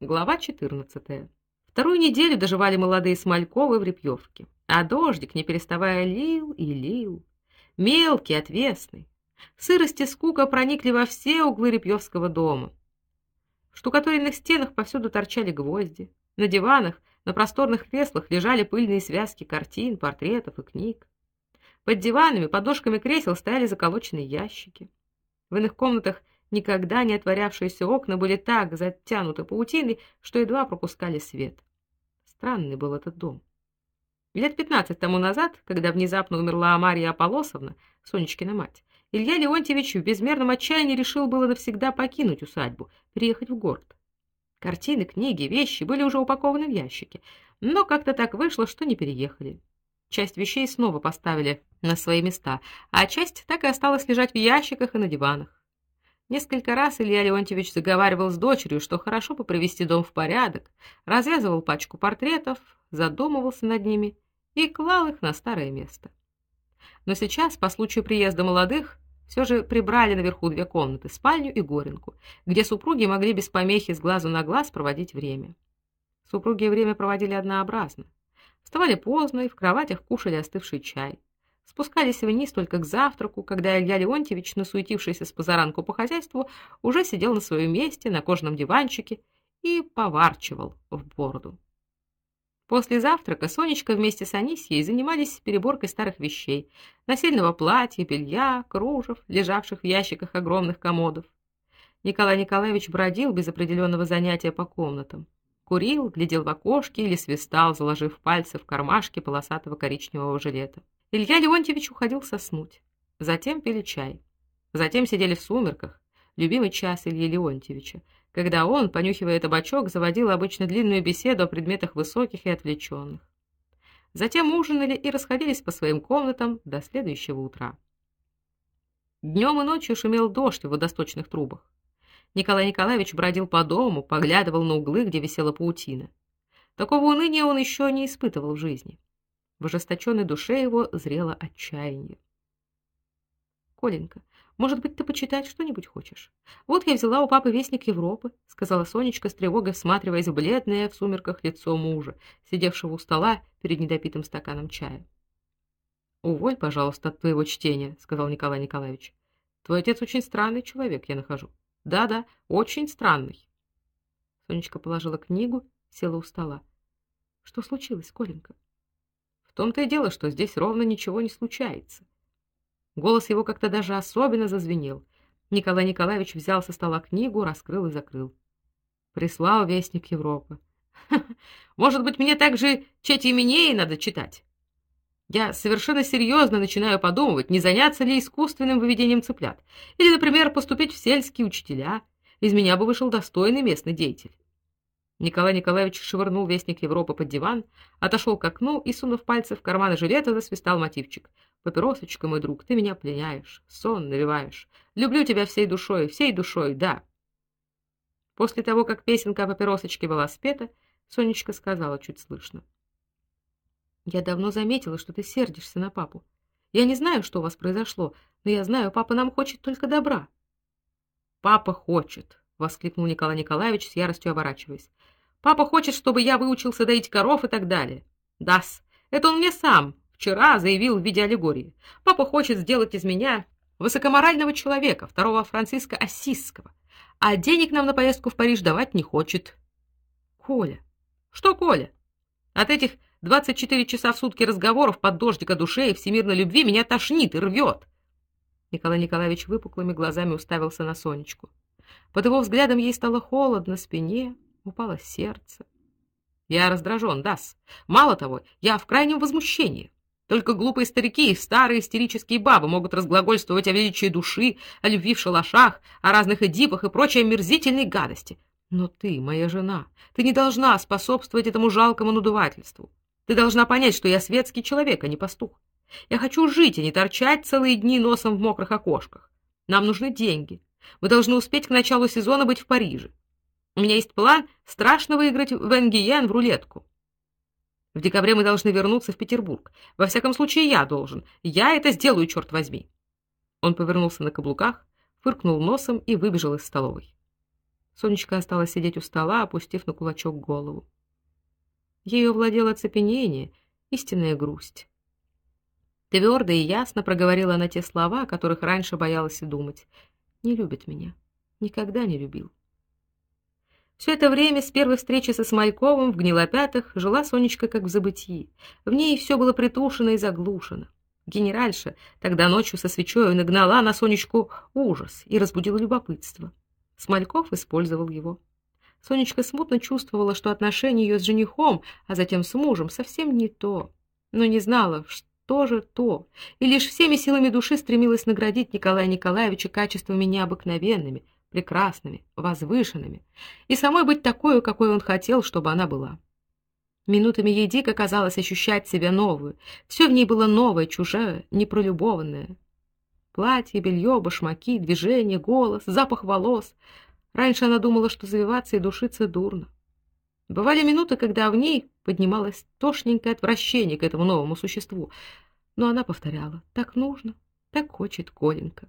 Глава 14. Вторую неделю доживали молодые Смольковы в Репьевке, а дождик, не переставая, лил и лил. Мелкий, отвесный. Сырость и скука проникли во все углы Репьевского дома. В штукатуренных стенах повсюду торчали гвозди. На диванах, на просторных креслах лежали пыльные связки картин, портретов и книг. Под диванами, подушками кресел стояли заколоченные ящики. В иных комнатах никогда не отворявшиеся окна были так затянуты паутиной, что едва пропускали свет. Странный был этот дом. Лет пятнадцать тому назад, когда внезапно умерла Мария Аполосовна, Сонечкина мать, Илья Леонтьевич в безмерном отчаянии решил было навсегда покинуть усадьбу, переехать в город. Картины, книги, вещи были уже упакованы в ящики, но как-то так вышло, что не переехали. Часть вещей снова поставили на свои места, а часть так и осталась лежать в ящиках и на диванах. Несколько раз Илья Леонтьевич заговаривал с дочерью, что хорошо бы привести дом в порядок, развязывал пачку портретов, задумывался над ними и клал их на старое место. Но сейчас, по случаю приезда молодых, все же прибрали наверху две комнаты, спальню и горенку, где супруги могли без помехи с глазу на глаз проводить время. Супруги время проводили однообразно. Вставали поздно и в кроватях кушали остывший чай. Спускались вниз только к завтраку, когда Илья Леонтьевич, насуетившийся с позаранку по хозяйству, уже сидел на своем месте на кожаном диванчике и поварчивал в бороду. После завтрака Сонечка вместе с Анисьей занимались переборкой старых вещей: насильного платья, белья, кружев, лежавших в ящиках огромных комодов. Николай Николаевич бродил без определенного занятия по комнатам. Курил, глядел в окошки или свистал, заложив пальцы в кармашки полосатого коричневого жилета. Илья Леонтьевич уходил соснуть. Затем пили чай. Затем сидели в сумерках, любимый час Ильи Леонтьевича, когда он, понюхивая табачок, заводил обычно длинную беседу о предметах высоких и отвлеченных. Затем ужинали и расходились по своим комнатам до следующего утра. Днем и ночью шумел дождь в водосточных трубах. Николай Николаевич бродил по дому, поглядывал на углы, где висела паутина. Такого уныния он еще не испытывал в жизни. В ожесточенной душе его зрело отчаяние. Коленька, может быть, ты почитать что-нибудь хочешь? Вот я взяла у папы вестник Европы, сказала Сонечка с тревогой, всматриваясь в бледное в сумерках лицо мужа, сидевшего у стола перед недопитым стаканом чая. Уволь, пожалуйста, от твоего чтения, сказал Николай Николаевич. Твой отец очень странный человек, я нахожу. Да-да, очень странный. Сонечка положила книгу, села у стола. Что случилось, Коленька? Том-то и дело, что здесь ровно ничего не случается. Голос его как-то даже особенно зазвенел. Николай Николаевич взял со стола книгу, раскрыл и закрыл. Прислал вестник Европы. Может быть, мне также Чети Именеи надо читать? Я совершенно серьезно начинаю подумывать, не заняться ли искусственным выведением цыплят, или, например, поступить в сельские учителя. Из меня бы вышел достойный местный деятель. Николай Николаевич швырнул вестник Европы под диван, отошел к окну и, сунув пальцы в карманы жилета, засвистал мотивчик. Папиросочка, мой друг, ты меня пленяешь, сон навеваешь. Люблю тебя всей душой, всей душой, да. После того, как песенка о папиросочке была спета, Сонечка сказала чуть слышно: "Я давно заметила, что ты сердишься на папу. Я не знаю, что у вас произошло, но я знаю, папа нам хочет только добра". "Папа хочет", воскликнул Николай Николаевич с яростью оборачиваясь. Папа хочет, чтобы я выучился доить коров и так далее. Дас. Это он мне сам вчера заявил в виде аллегории. Папа хочет сделать из меня высокоморального человека, второго Франциска Ассизского. А денег нам на поездку в Париж давать не хочет. Коля. Что, Коля? От этих 24 часа в сутки разговоров под дождик душе и всемирной любви меня тошнит и рвет. Николай Николаевич выпуклыми глазами уставился на Сонечку. Под его взглядом ей стало холодно спине, упало сердце. Я раздражен, Дас. Мало того, я в крайнем возмущении. Только глупые старики и старые истерические бабы могут разглагольствовать о величии души, о любви в шалашах, о разных эдипах и прочей омерзительной гадости. Но ты, моя жена, ты не должна способствовать этому жалкому надувательству. Ты должна понять, что я светский человек, а не пастух. Я хочу жить, а не торчать целые дни носом в мокрых окошках. Нам нужны деньги. Мы должны успеть к началу сезона быть в Париже. У меня есть план страшно выиграть в Энгиен в рулетку. В декабре мы должны вернуться в Петербург. Во всяком случае, я должен. Я это сделаю, черт возьми. Он повернулся на каблуках, фыркнул носом и выбежал из столовой. Сонечка осталась сидеть у стола, опустив на кулачок голову. Ею владело оцепенение, истинная грусть. Твердо и ясно проговорила она те слова, о которых раньше боялась и думать. Не любит меня. Никогда не любил. Все это время с первой встречи со Смольковым в Гнилопятах жила Сонечка как в забытии. В ней все было притушено и заглушено. Генеральша тогда ночью со свечой нагнала на Сонечку ужас и разбудила любопытство. Смольков использовал его. Сонечка смутно чувствовала, что отношения ее с женихом, а затем с мужем совсем не то, но не знала, что же то, и лишь всеми силами души стремилась наградить Николая Николаевича качествами необыкновенными, прекрасными, возвышенными, и самой быть такой, какой он хотел, чтобы она была. Минутами ей дико казалось ощущать себя новую. Все в ней было новое, чужое, непролюбованное. Платье, белье, башмаки, движение, голос, запах волос. Раньше она думала, что завиваться и душиться дурно. Бывали минуты, когда в ней поднималось тошненькое отвращение к этому новому существу, но она повторяла: "Так нужно, так хочет Коленька".